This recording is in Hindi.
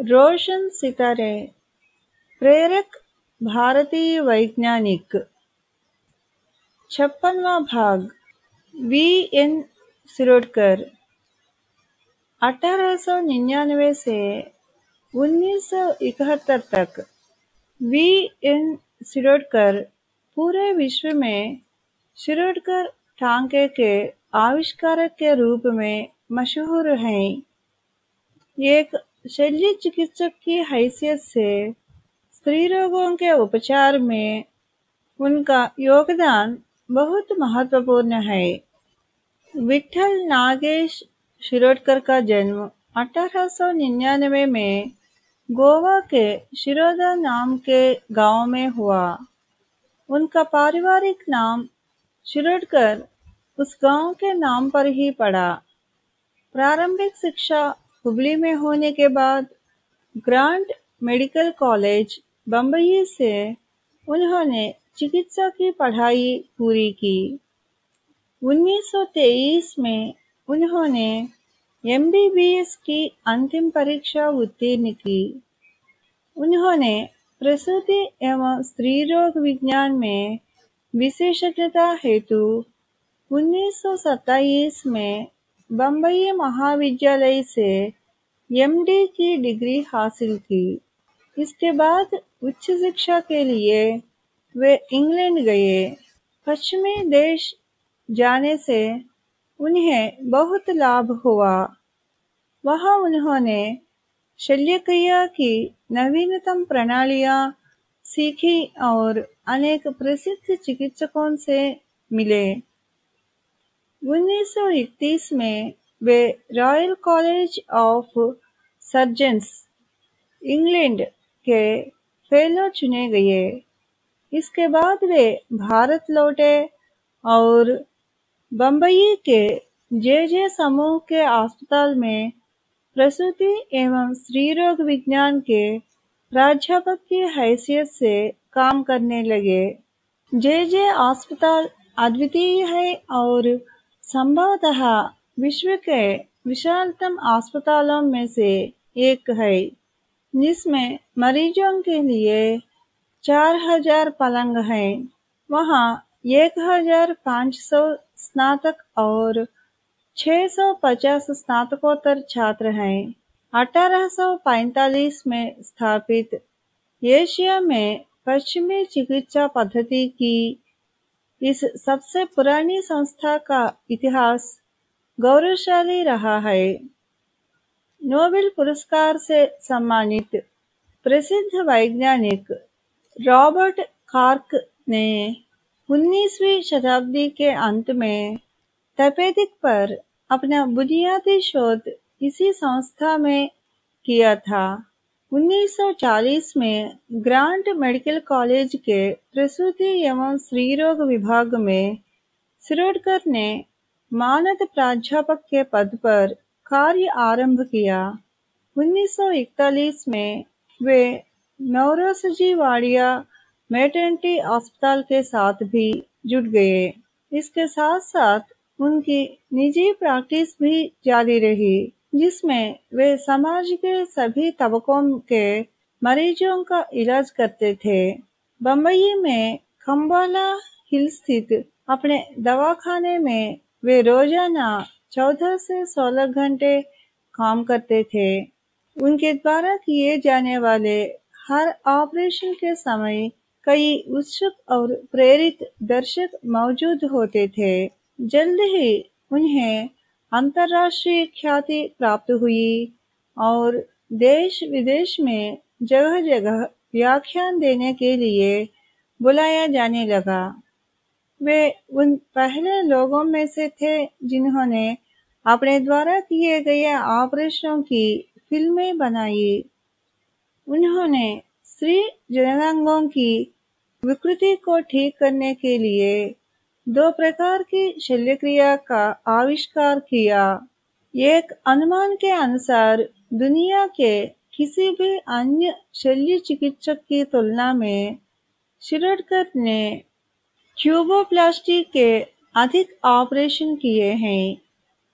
रोशन सितारे, प्रेरक भारतीय वैज्ञानिक। छप्पनवा भाग, वी एन सिरोडकर। 1899 से 1971 तक, वी एन सिरोडकर पूरे विश्व में शिरोडकर टांके के आविष्कारक के रूप में मशहूर हैं। एक शल्य चिकित्सक की हैसियत से स्त्री रोगों के उपचार में उनका योगदान बहुत महत्वपूर्ण है। विठल नागेश शिरोडकर का जन्म 1899 में गोवा के शिरोदा नाम के गाँव में हुआ। उनका पारिवारिक नाम शिरोडकर उस गाँव के नाम पर ही पड़ा। प्रारंभिक शिक्षा हुबली में होने के बाद ग्रांट मेडिकल कॉलेज बम्बई से उन्होंने चिकित्सा की पढ़ाई पूरी की। 1923 में उन्होंने एमबीबीएस की अंतिम परीक्षा उत्तीर्ण की। उन्होंने प्रसूति एवं स्त्री रोग विज्ञान में विशेषज्ञता हेतु 1927 में बम्बई महाविद्यालय से एमडी की डिग्री हासिल की। इसके बाद उच्च शिक्षा के लिए वे इंग्लैंड गए। पश्चिमी देश जाने से उन्हें बहुत लाभ हुआ। वहाँ उन्होंने शल्यक्रिया की नवीनतम प्रणालियाँ सीखी और अनेक प्रसिद्ध चिकित्सकों से मिले। 1931 में वे Royal College of Surgeons England के फेलो चुने गए। इसके बाद वे भारत लौटे और बम्बई के जे जे समूह के अस्पताल में प्रसूति एवं स्त्री रोग विज्ञान के प्राध्यापक की हैसियत से काम करने लगे। जे जे अस्पताल अद्वितीय है और संभवतः विश्व के विशालतम अस्पतालों में से एक है, जिसमें मरीजों के लिए चार हज़ार पलंग हैं। वहाँ एक हज़ार पाँच सौ स्नातक और 650 स्नातकोत्तर छात्र हैं। 1845 में स्थापित एशिया में पश्चिमी चिकित्सा पद्धति की इस सबसे पुरानी संस्था का इतिहास गौरवशाली रहा है। नोबेल पुरस्कार से सम्मानित प्रसिद्ध वैज्ञानिक रॉबर्ट कार्क ने 19वीं शताब्दी के अंत में तपेदिक पर अपना बुनियादी शोध इसी संस्था में किया था। 1940 में ग्रांट मेडिकल कॉलेज के प्रसूति एवं स्त्री रोग विभाग में सिरोडकर ने मानद प्राध्यापक के पद पर कार्य आरंभ किया। 1941 में वे नौरोसजी वाड़िया मेटर्निटी अस्पताल के साथ भी जुट गए। इसके साथ साथ उनकी निजी प्रैक्टिस भी जारी रही, जिसमें वे समाज के सभी तबकों के मरीजों का इलाज करते थे। बम्बई में खम्बाला हिल स्थित अपने दवाखाने में वे रोज़ाना चौदह से सोलह घंटे काम करते थे। उनके द्वारा किए जाने वाले हर ऑपरेशन के समय कई उत्सुक और प्रेरित दर्शक मौजूद होते थे। जल्द ही उन्हें अंतर्राष्ट्रीय ख्याति प्राप्त हुई और देश विदेश में जगह जगह व्याख्यान देने के लिए बुलाया जाने लगा। वे उन पहले लोगों में से थे जिन्होंने अपने द्वारा किए गए ऑपरेशनों की फ़िल्में बनाई। उन्होंने स्त्री जननांगों की विकृति को ठीक करने के लिए दो प्रकार की शल्यक्रिया का आविष्कार किया। एक अनुमान के अनुसार दुनिया के किसी भी अन्य शल्य चिकित्सक की तुलना में शिरोडकर ने ट्यूबोप्लास्टी के अधिक ऑपरेशन किए हैं।